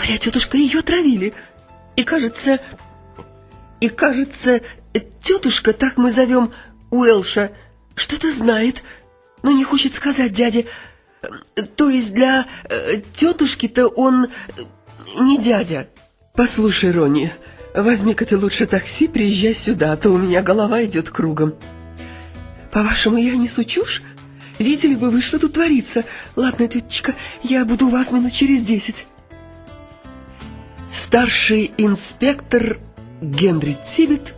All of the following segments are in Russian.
Говорят, тетушка, ее травили. И кажется... И кажется, тетушка, так мы зовем Уэлша, что-то знает, но не хочет сказать дяде. То есть для э, тетушки-то он не дядя. Послушай, Ронни, возьми-ка ты лучше такси, приезжай сюда, а то у меня голова идет кругом. По-вашему, я несу чушь? Видели бы вы, что тут творится? Ладно, тетечка, я буду у вас минут через десять. Старший инспектор Генри Тибет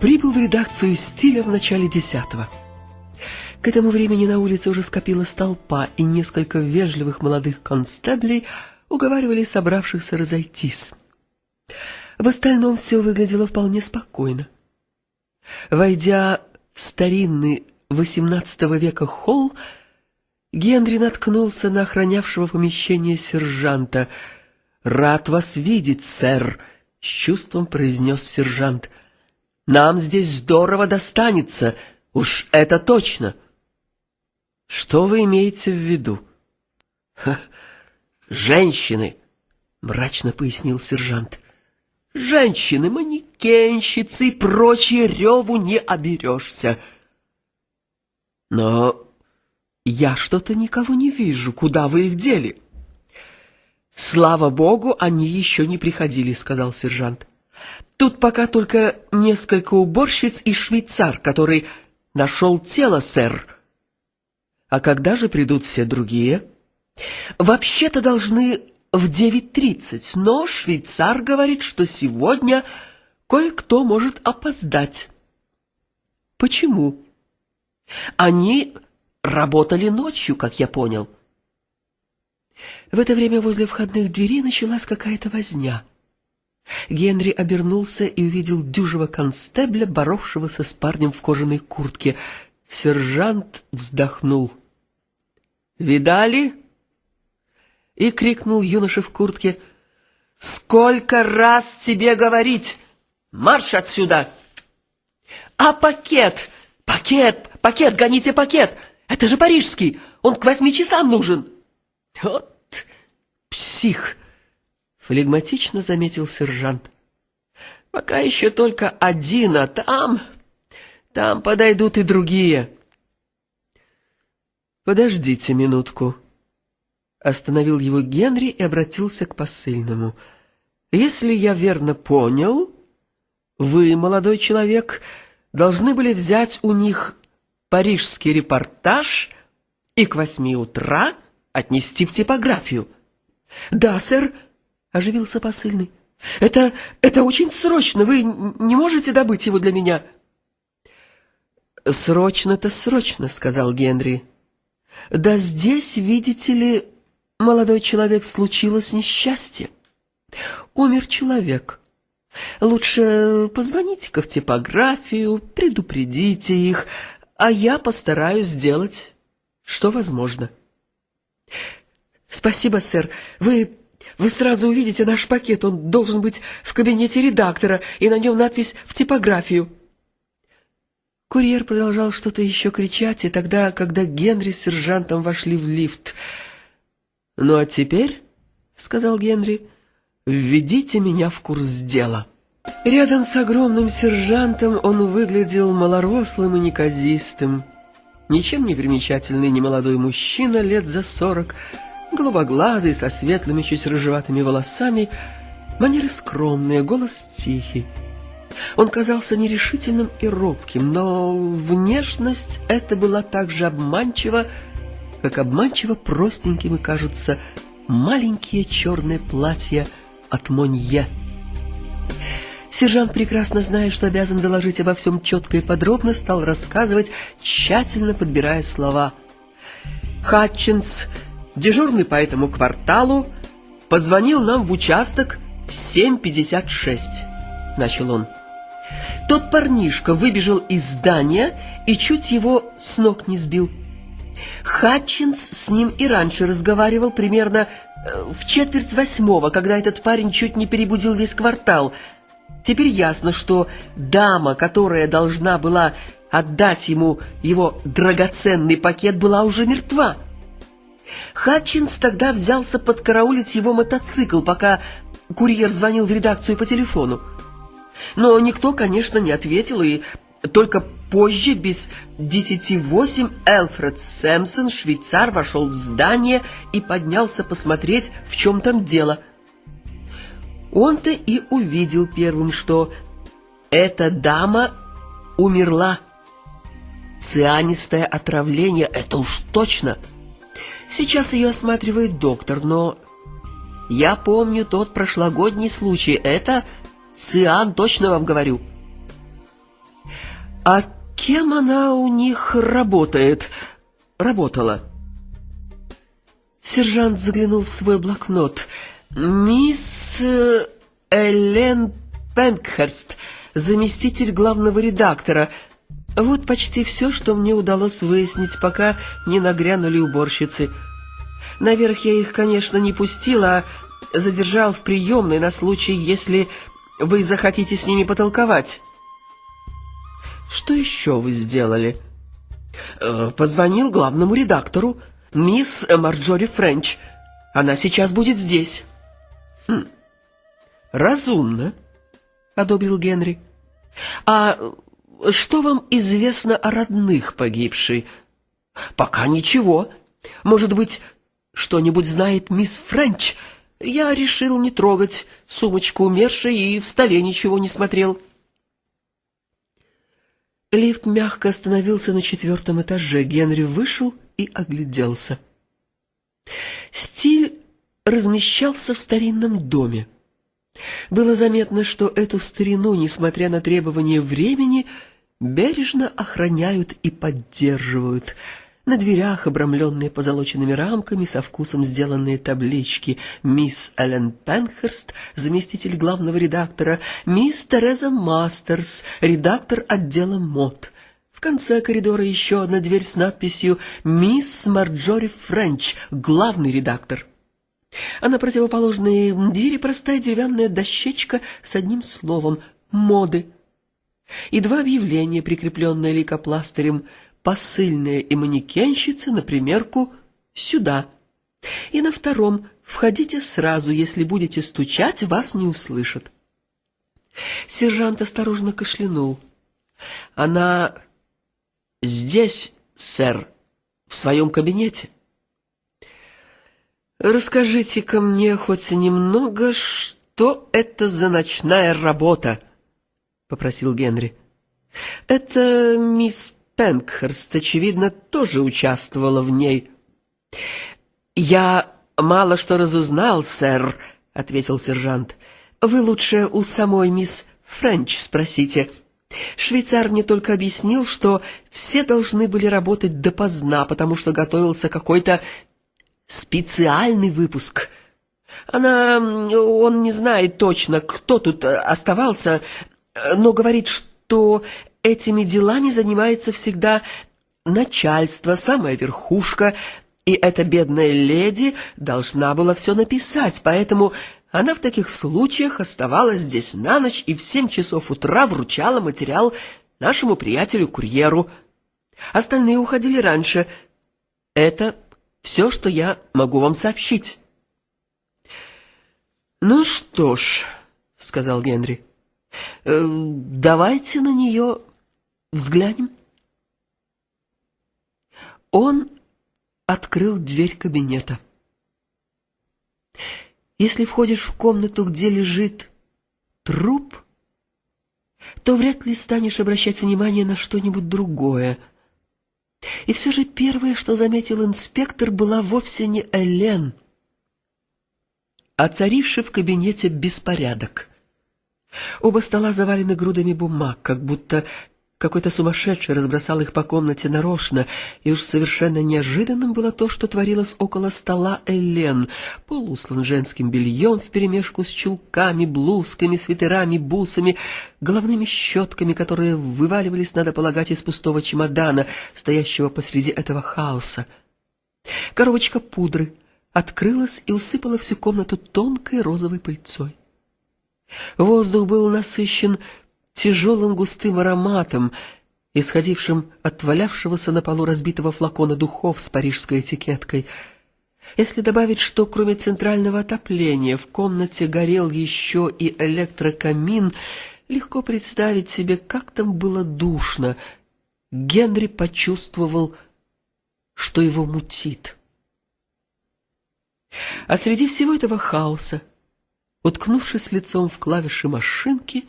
прибыл в редакцию «Стиля» в начале десятого. К этому времени на улице уже скопилась толпа, и несколько вежливых молодых констеблей уговаривали собравшихся разойтись. В остальном все выглядело вполне спокойно. Войдя в старинный XVIII века холл, Генри наткнулся на охранявшего помещение сержанта. «Рад вас видеть, сэр!» — с чувством произнес сержант. «Нам здесь здорово достанется, уж это точно!» «Что вы имеете в виду?» «Женщины!» — мрачно пояснил сержант. «Женщины, манекенщицы и прочее реву не оберешься!» «Но я что-то никого не вижу. Куда вы их дели?» «Слава богу, они еще не приходили», — сказал сержант. «Тут пока только несколько уборщиц и швейцар, который нашел тело, сэр». «А когда же придут все другие?» «Вообще-то должны в девять тридцать, но швейцар говорит, что сегодня кое-кто может опоздать». «Почему?» «Они работали ночью, как я понял». В это время возле входных дверей началась какая-то возня. Генри обернулся и увидел дюжего констебля, боровшегося с парнем в кожаной куртке. Сержант вздохнул. «Видали?» И крикнул юноше в куртке. «Сколько раз тебе говорить? Марш отсюда!» «А пакет? Пакет! Пакет! Гоните пакет! Это же парижский! Он к восьми часам нужен!» «Вот псих!» — флегматично заметил сержант. «Пока еще только один, а там... там подойдут и другие». «Подождите минутку». Остановил его Генри и обратился к посыльному. «Если я верно понял, вы, молодой человек, должны были взять у них парижский репортаж и к восьми утра отнести в типографию». «Да, сэр», — оживился посыльный. «Это... это очень срочно. Вы не можете добыть его для меня?» «Срочно-то срочно», — сказал Генри. «Да здесь, видите ли, молодой человек, случилось несчастье. Умер человек. Лучше позвоните-ка в типографию, предупредите их, а я постараюсь сделать, что возможно». «Спасибо, сэр. Вы... вы сразу увидите наш пакет. Он должен быть в кабинете редактора, и на нем надпись «В типографию». Курьер продолжал что-то еще кричать, и тогда, когда Генри с сержантом вошли в лифт. «Ну а теперь, — сказал Генри, — введите меня в курс дела». Рядом с огромным сержантом он выглядел малорослым и неказистым. Ничем не примечательный немолодой мужчина лет за сорок — голубоглазый, со светлыми, чуть рыжеватыми волосами, манеры скромные, голос тихий. Он казался нерешительным и робким, но внешность эта была так же обманчива, как обманчиво простенькими кажутся маленькие черные платья от Монье. Сержант, прекрасно зная, что обязан доложить обо всем четко и подробно, стал рассказывать, тщательно подбирая слова. Хатчинс Дежурный по этому кварталу позвонил нам в участок в 7.56, начал он. Тот парнишка выбежал из здания и чуть его с ног не сбил. Хатчинс с ним и раньше разговаривал примерно э, в четверть восьмого, когда этот парень чуть не перебудил весь квартал. Теперь ясно, что дама, которая должна была отдать ему его драгоценный пакет, была уже мертва. Хатчинс тогда взялся подкараулить его мотоцикл, пока курьер звонил в редакцию по телефону. Но никто, конечно, не ответил, и только позже, без десяти восемь, Элфред Сэмпсон, швейцар, вошел в здание и поднялся посмотреть, в чем там дело. Он-то и увидел первым, что эта дама умерла. Цианистое отравление, это уж точно. Сейчас ее осматривает доктор, но... Я помню тот прошлогодний случай. Это циан, точно вам говорю. А кем она у них работает? Работала. Сержант заглянул в свой блокнот. «Мисс э, Элен Пенкхерст, заместитель главного редактора. Вот почти все, что мне удалось выяснить, пока не нагрянули уборщицы. Наверх я их, конечно, не пустила, а задержал в приемной на случай, если вы захотите с ними потолковать». Что еще вы сделали? Э, позвонил главному редактору, мисс Марджори Френч. Она сейчас будет здесь. Хм. Разумно, одобрил Генри. А что вам известно о родных погибшей? Пока ничего. Может быть, что-нибудь знает мисс Френч? Я решил не трогать сумочку умершей и в столе ничего не смотрел. — Лифт мягко остановился на четвертом этаже. Генри вышел и огляделся. Стиль размещался в старинном доме. Было заметно, что эту старину, несмотря на требования времени, бережно охраняют и поддерживают – на дверях, обрамленные позолоченными рамками, со вкусом сделанные таблички «Мисс Эллен Пенхерст, заместитель главного редактора», «Мисс Тереза Мастерс, редактор отдела мод». В конце коридора еще одна дверь с надписью «Мисс Марджори Френч, главный редактор». А на противоположной двери простая деревянная дощечка с одним словом «Моды». И два объявления, прикрепленные лейкопластырем посыльная и манекенщица на примерку сюда. И на втором входите сразу, если будете стучать, вас не услышат. Сержант осторожно кашлянул. Она здесь, сэр, в своем кабинете. Расскажите-ка мне хоть немного, что это за ночная работа, попросил Генри. Это мисс Пенкхерст, очевидно, тоже участвовала в ней. «Я мало что разузнал, сэр», — ответил сержант. «Вы лучше у самой мисс Френч спросите». Швейцар мне только объяснил, что все должны были работать допоздна, потому что готовился какой-то специальный выпуск. Она... он не знает точно, кто тут оставался, но говорит, что этими делами занимается всегда начальство, самая верхушка, и эта бедная леди должна была все написать, поэтому она в таких случаях оставалась здесь на ночь и в семь часов утра вручала материал нашему приятелю-курьеру. Остальные уходили раньше. Это все, что я могу вам сообщить. «Ну что ж», — сказал Генри, э, — «давайте на нее Взглянем. Он открыл дверь кабинета. Если входишь в комнату, где лежит труп, то вряд ли станешь обращать внимание на что-нибудь другое. И все же первое, что заметил инспектор, была вовсе не Элен, а царивший в кабинете беспорядок. Оба стола завалены грудами бумаг, как будто какой-то сумасшедший разбросал их по комнате нарочно, и уж совершенно неожиданным было то, что творилось около стола Элен, полуслан женским бельем вперемешку с чулками, блузками, свитерами, бусами, головными щетками, которые вываливались, надо полагать, из пустого чемодана, стоящего посреди этого хаоса. Коробочка пудры открылась и усыпала всю комнату тонкой розовой пыльцой. Воздух был насыщен тяжелым густым ароматом, исходившим от валявшегося на полу разбитого флакона духов с парижской этикеткой. Если добавить, что кроме центрального отопления в комнате горел еще и электрокамин, легко представить себе, как там было душно. Генри почувствовал, что его мутит. А среди всего этого хаоса, уткнувшись лицом в клавиши машинки,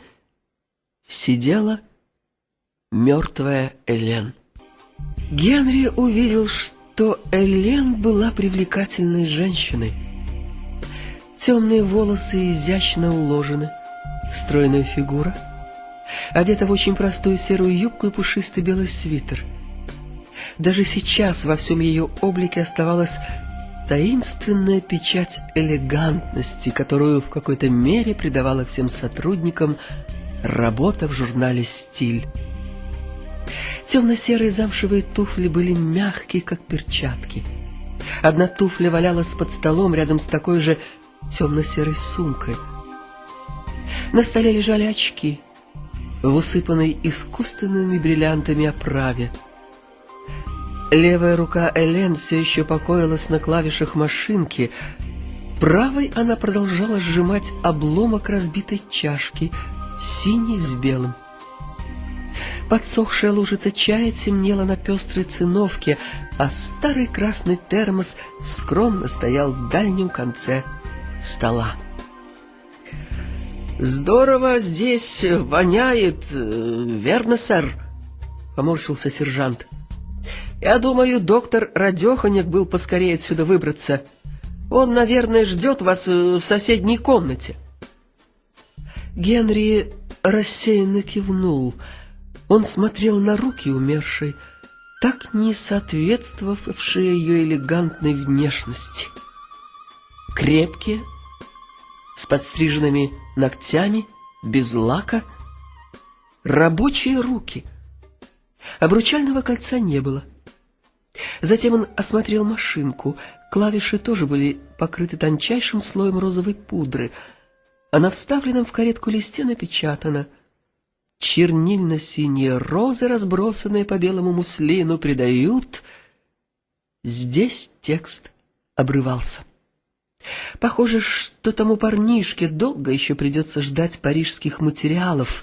сидела мертвая Элен. Генри увидел, что Элен была привлекательной женщиной. Темные волосы изящно уложены, стройная фигура, одета в очень простую серую юбку и пушистый белый свитер. Даже сейчас во всем ее облике оставалась таинственная печать элегантности, которую в какой-то мере придавала всем сотрудникам работа в журнале «Стиль». Темно-серые замшевые туфли были мягкие, как перчатки. Одна туфля валялась под столом рядом с такой же темно-серой сумкой. На столе лежали очки в усыпанной искусственными бриллиантами оправе. Левая рука Элен все еще покоилась на клавишах машинки. Правой она продолжала сжимать обломок разбитой чашки, синий с белым. Подсохшая лужица чая темнела на пестрой циновке, а старый красный термос скромно стоял в дальнем конце стола. «Здорово здесь воняет, э, верно, сэр?» — поморщился сержант. Я думаю, доктор Радеханик был поскорее отсюда выбраться. Он, наверное, ждет вас э, в соседней комнате. Генри рассеянно кивнул. Он смотрел на руки умершей, так не соответствовавшие ее элегантной внешности. Крепкие, с подстриженными ногтями, без лака, рабочие руки. Обручального кольца не было. Затем он осмотрел машинку. Клавиши тоже были покрыты тончайшим слоем розовой пудры, а на в каретку листе напечатано «Чернильно-синие розы, разбросанные по белому муслину, придают...» Здесь текст обрывался. Похоже, что тому парнишке долго еще придется ждать парижских материалов.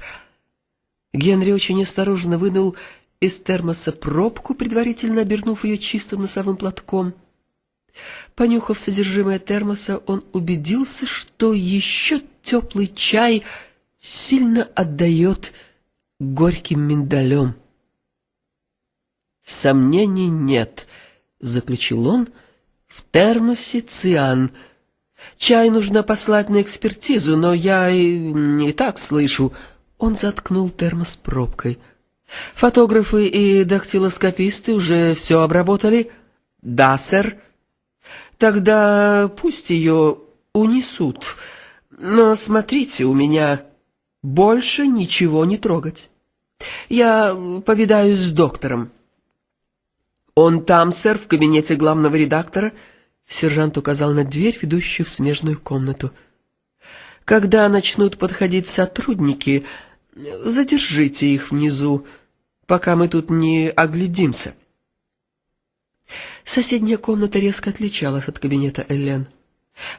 Генри очень осторожно вынул из термоса пробку, предварительно обернув ее чистым носовым платком. Понюхав содержимое термоса, он убедился, что еще теплый чай сильно отдает горьким миндалем. «Сомнений нет», — заключил он, — «в термосе циан. Чай нужно послать на экспертизу, но я и, и так слышу». Он заткнул термос пробкой — Фотографы и дактилоскописты уже все обработали? Да, сэр. Тогда пусть ее унесут. Но смотрите, у меня больше ничего не трогать. Я повидаюсь с доктором. Он там, сэр, в кабинете главного редактора. Сержант указал на дверь, ведущую в смежную комнату. Когда начнут подходить сотрудники, задержите их внизу пока мы тут не оглядимся. Соседняя комната резко отличалась от кабинета Элен.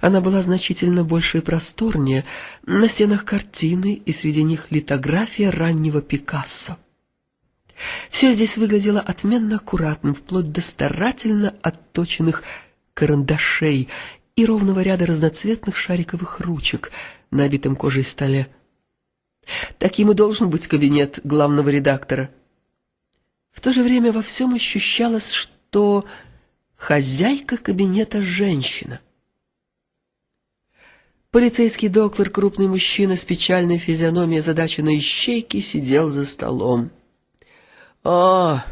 Она была значительно больше и просторнее, на стенах картины, и среди них литография раннего Пикассо. Все здесь выглядело отменно аккуратным, вплоть до старательно отточенных карандашей и ровного ряда разноцветных шариковых ручек на обитом кожей столе. Таким и должен быть кабинет главного редактора — в то же время во всем ощущалось, что хозяйка кабинета — женщина. Полицейский доктор, крупный мужчина с печальной физиономией задаченной ищейки, сидел за столом. — А,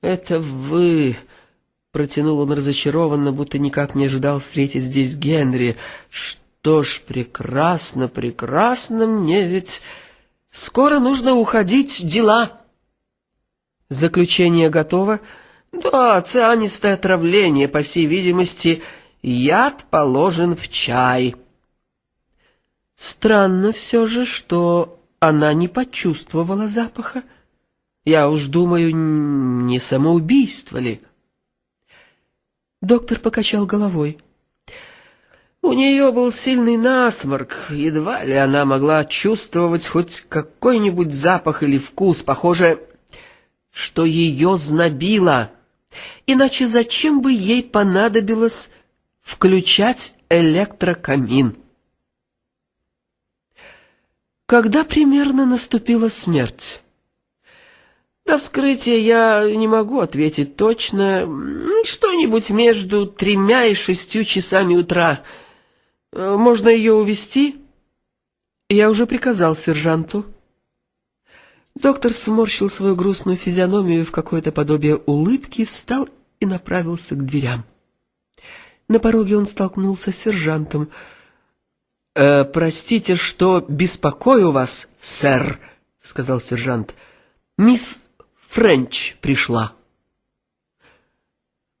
это вы! — протянул он разочарованно, будто никак не ожидал встретить здесь Генри. — Что ж, прекрасно, прекрасно, мне ведь... Скоро нужно уходить, дела... Заключение готово? Да, цианистое отравление, по всей видимости, яд положен в чай. Странно все же, что она не почувствовала запаха. Я уж думаю, не самоубийство ли? Доктор покачал головой. У нее был сильный насморк, едва ли она могла чувствовать хоть какой-нибудь запах или вкус, похоже, что ее знобило. Иначе зачем бы ей понадобилось включать электрокамин? Когда примерно наступила смерть? До вскрытия я не могу ответить точно. Что-нибудь между тремя и шестью часами утра. Э, можно ее увезти? Я уже приказал сержанту. Доктор сморщил свою грустную физиономию в какое-то подобие улыбки, встал и направился к дверям. На пороге он столкнулся с сержантом. «Э, «Простите, что беспокою вас, сэр», — сказал сержант. «Мисс Френч пришла.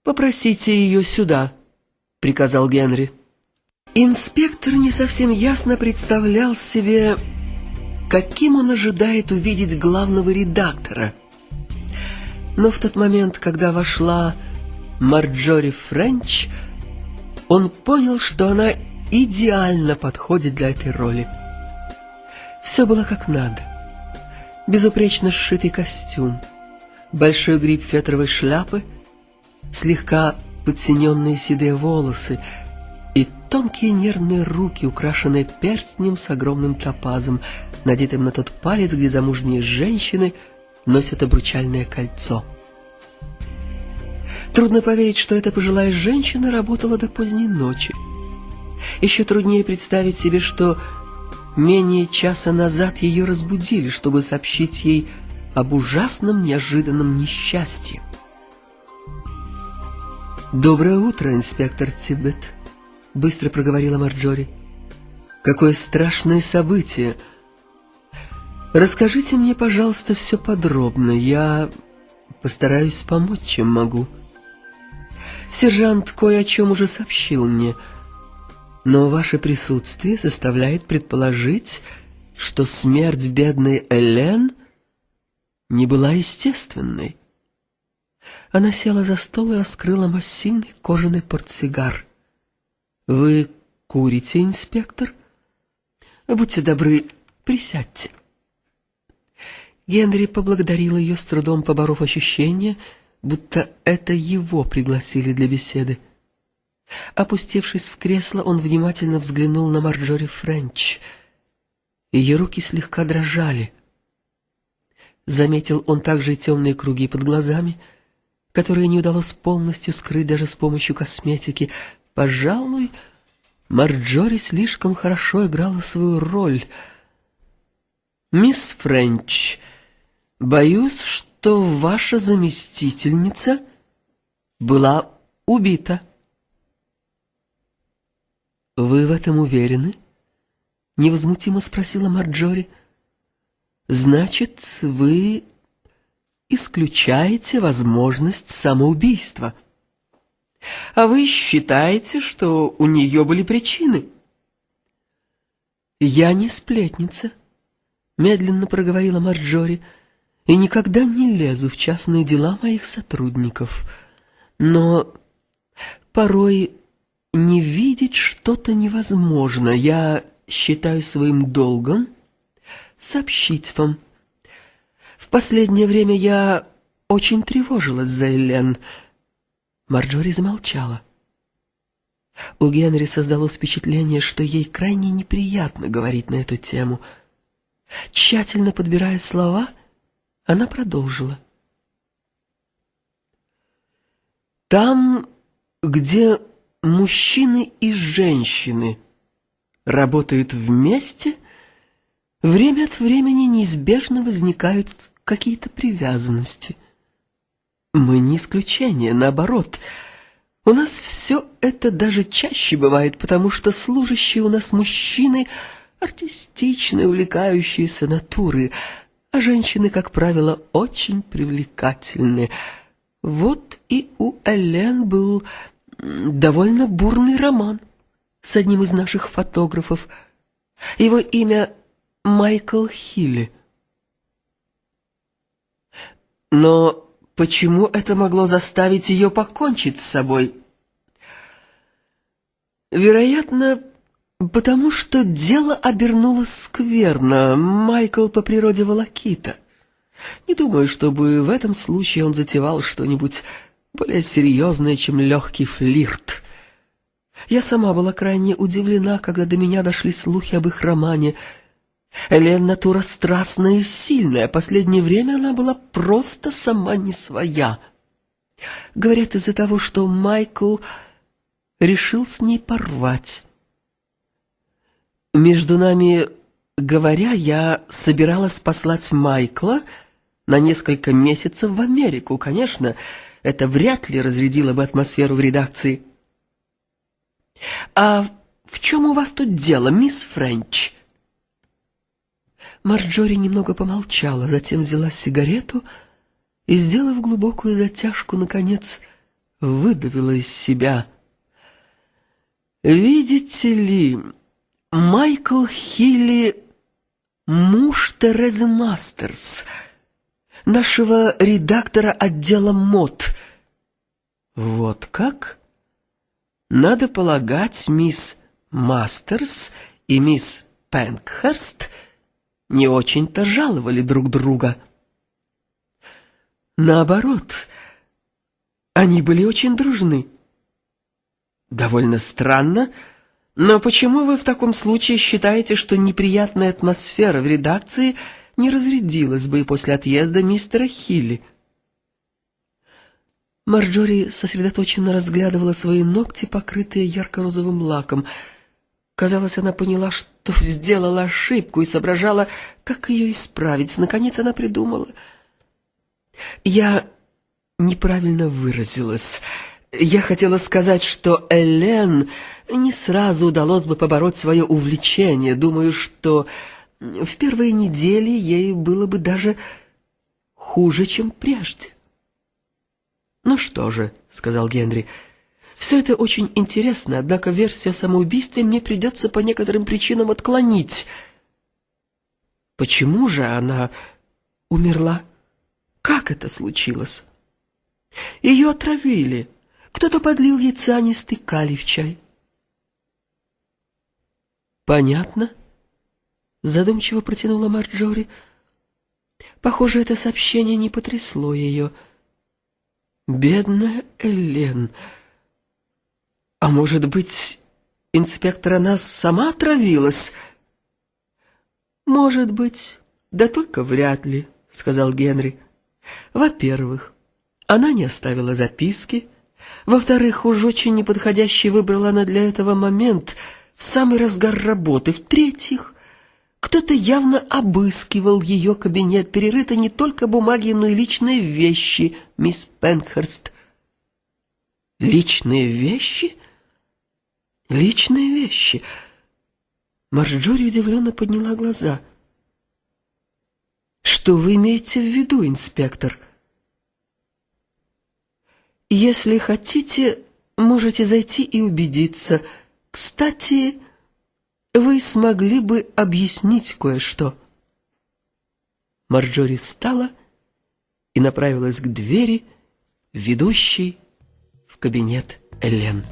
«Попросите ее сюда», — приказал Генри. Инспектор не совсем ясно представлял себе, каким он ожидает увидеть главного редактора. Но в тот момент, когда вошла Марджори Френч, он понял, что она идеально подходит для этой роли. Все было как надо. Безупречно сшитый костюм, большой гриб фетровой шляпы, слегка подсиненные седые волосы тонкие нервные руки, украшенные перстнем с огромным топазом, надетым на тот палец, где замужние женщины носят обручальное кольцо. Трудно поверить, что эта пожилая женщина работала до поздней ночи. Еще труднее представить себе, что менее часа назад ее разбудили, чтобы сообщить ей об ужасном неожиданном несчастье. «Доброе утро, инспектор Тибет», — быстро проговорила Марджори. «Какое страшное событие! Расскажите мне, пожалуйста, все подробно. Я постараюсь помочь, чем могу. Сержант кое о чем уже сообщил мне, но ваше присутствие заставляет предположить, что смерть бедной Элен — не была естественной. Она села за стол и раскрыла массивный кожаный портсигар. «Вы курите, инспектор? Будьте добры, присядьте». Генри поблагодарил ее, с трудом поборов ощущение, будто это его пригласили для беседы. Опустившись в кресло, он внимательно взглянул на Марджори Френч. Ее руки слегка дрожали. Заметил он также и темные круги под глазами, которые не удалось полностью скрыть даже с помощью косметики. Пожалуй, Марджори слишком хорошо играла свою роль. «Мисс Френч, боюсь, что ваша заместительница была убита». «Вы в этом уверены?» — невозмутимо спросила Марджори. Значит, вы исключаете возможность самоубийства. А вы считаете, что у нее были причины? Я не сплетница, медленно проговорила Марджори, и никогда не лезу в частные дела моих сотрудников. Но порой не видеть что-то невозможно. Я считаю своим долгом сообщить вам. В последнее время я очень тревожилась за Элен. Марджори замолчала. У Генри создалось впечатление, что ей крайне неприятно говорить на эту тему. Тщательно подбирая слова, она продолжила. Там, где мужчины и женщины работают вместе, время от времени неизбежно возникают какие-то привязанности. Мы не исключение, наоборот. У нас все это даже чаще бывает, потому что служащие у нас мужчины артистичные, увлекающиеся натуры, а женщины, как правило, очень привлекательны. Вот и у Элен был довольно бурный роман с одним из наших фотографов. Его имя Майкл Хилли. Но почему это могло заставить ее покончить с собой? Вероятно, потому что дело обернулось скверно. Майкл по природе волокита. Не думаю, чтобы в этом случае он затевал что-нибудь более серьезное, чем легкий флирт. Я сама была крайне удивлена, когда до меня дошли слухи об их романе. Элен натура страстная и сильная, последнее время она была просто сама не своя. Говорят, из-за того, что Майкл решил с ней порвать. Между нами говоря, я собиралась послать Майкла на несколько месяцев в Америку. Конечно, это вряд ли разрядило бы атмосферу в редакции. «А в чем у вас тут дело, мисс Френч?» Марджори немного помолчала, затем взяла сигарету и, сделав глубокую затяжку, наконец выдавила из себя. «Видите ли, Майкл Хилли — муж Терезы Мастерс, нашего редактора отдела мод». «Вот как?» Надо полагать, мисс Мастерс и мисс Пенкхерст не очень-то жаловали друг друга. Наоборот, они были очень дружны. Довольно странно, но почему вы в таком случае считаете, что неприятная атмосфера в редакции не разрядилась бы и после отъезда мистера Хилли? Марджори сосредоточенно разглядывала свои ногти, покрытые ярко-розовым лаком. Казалось, она поняла, что сделала ошибку и соображала, как ее исправить. Наконец она придумала. «Я неправильно выразилась. Я хотела сказать, что Элен не сразу удалось бы побороть свое увлечение. Думаю, что в первые недели ей было бы даже хуже, чем прежде». «Ну что же», — сказал Генри, — «все это очень интересно, однако версию о самоубийстве мне придется по некоторым причинам отклонить». «Почему же она умерла? Как это случилось?» «Ее отравили. Кто-то подлил ей цианистый калий в чай». «Понятно», — задумчиво протянула Марджори. «Похоже, это сообщение не потрясло ее». Бедная Элен. А может быть, инспектора нас сама отравилась? Может быть, да только вряд ли, сказал Генри. Во-первых, она не оставила записки. Во-вторых, уж очень неподходящий выбрала она для этого момент, в самый разгар работы. В-третьих, кто-то явно обыскивал ее кабинет, перерыты не только бумаги, но и личные вещи, мисс Пенхерст. Личные вещи? Личные вещи? Марджори удивленно подняла глаза. Что вы имеете в виду, инспектор? Если хотите, можете зайти и убедиться. Кстати, вы смогли бы объяснить кое-что. Марджори встала и направилась к двери, ведущей в кабинет Элен.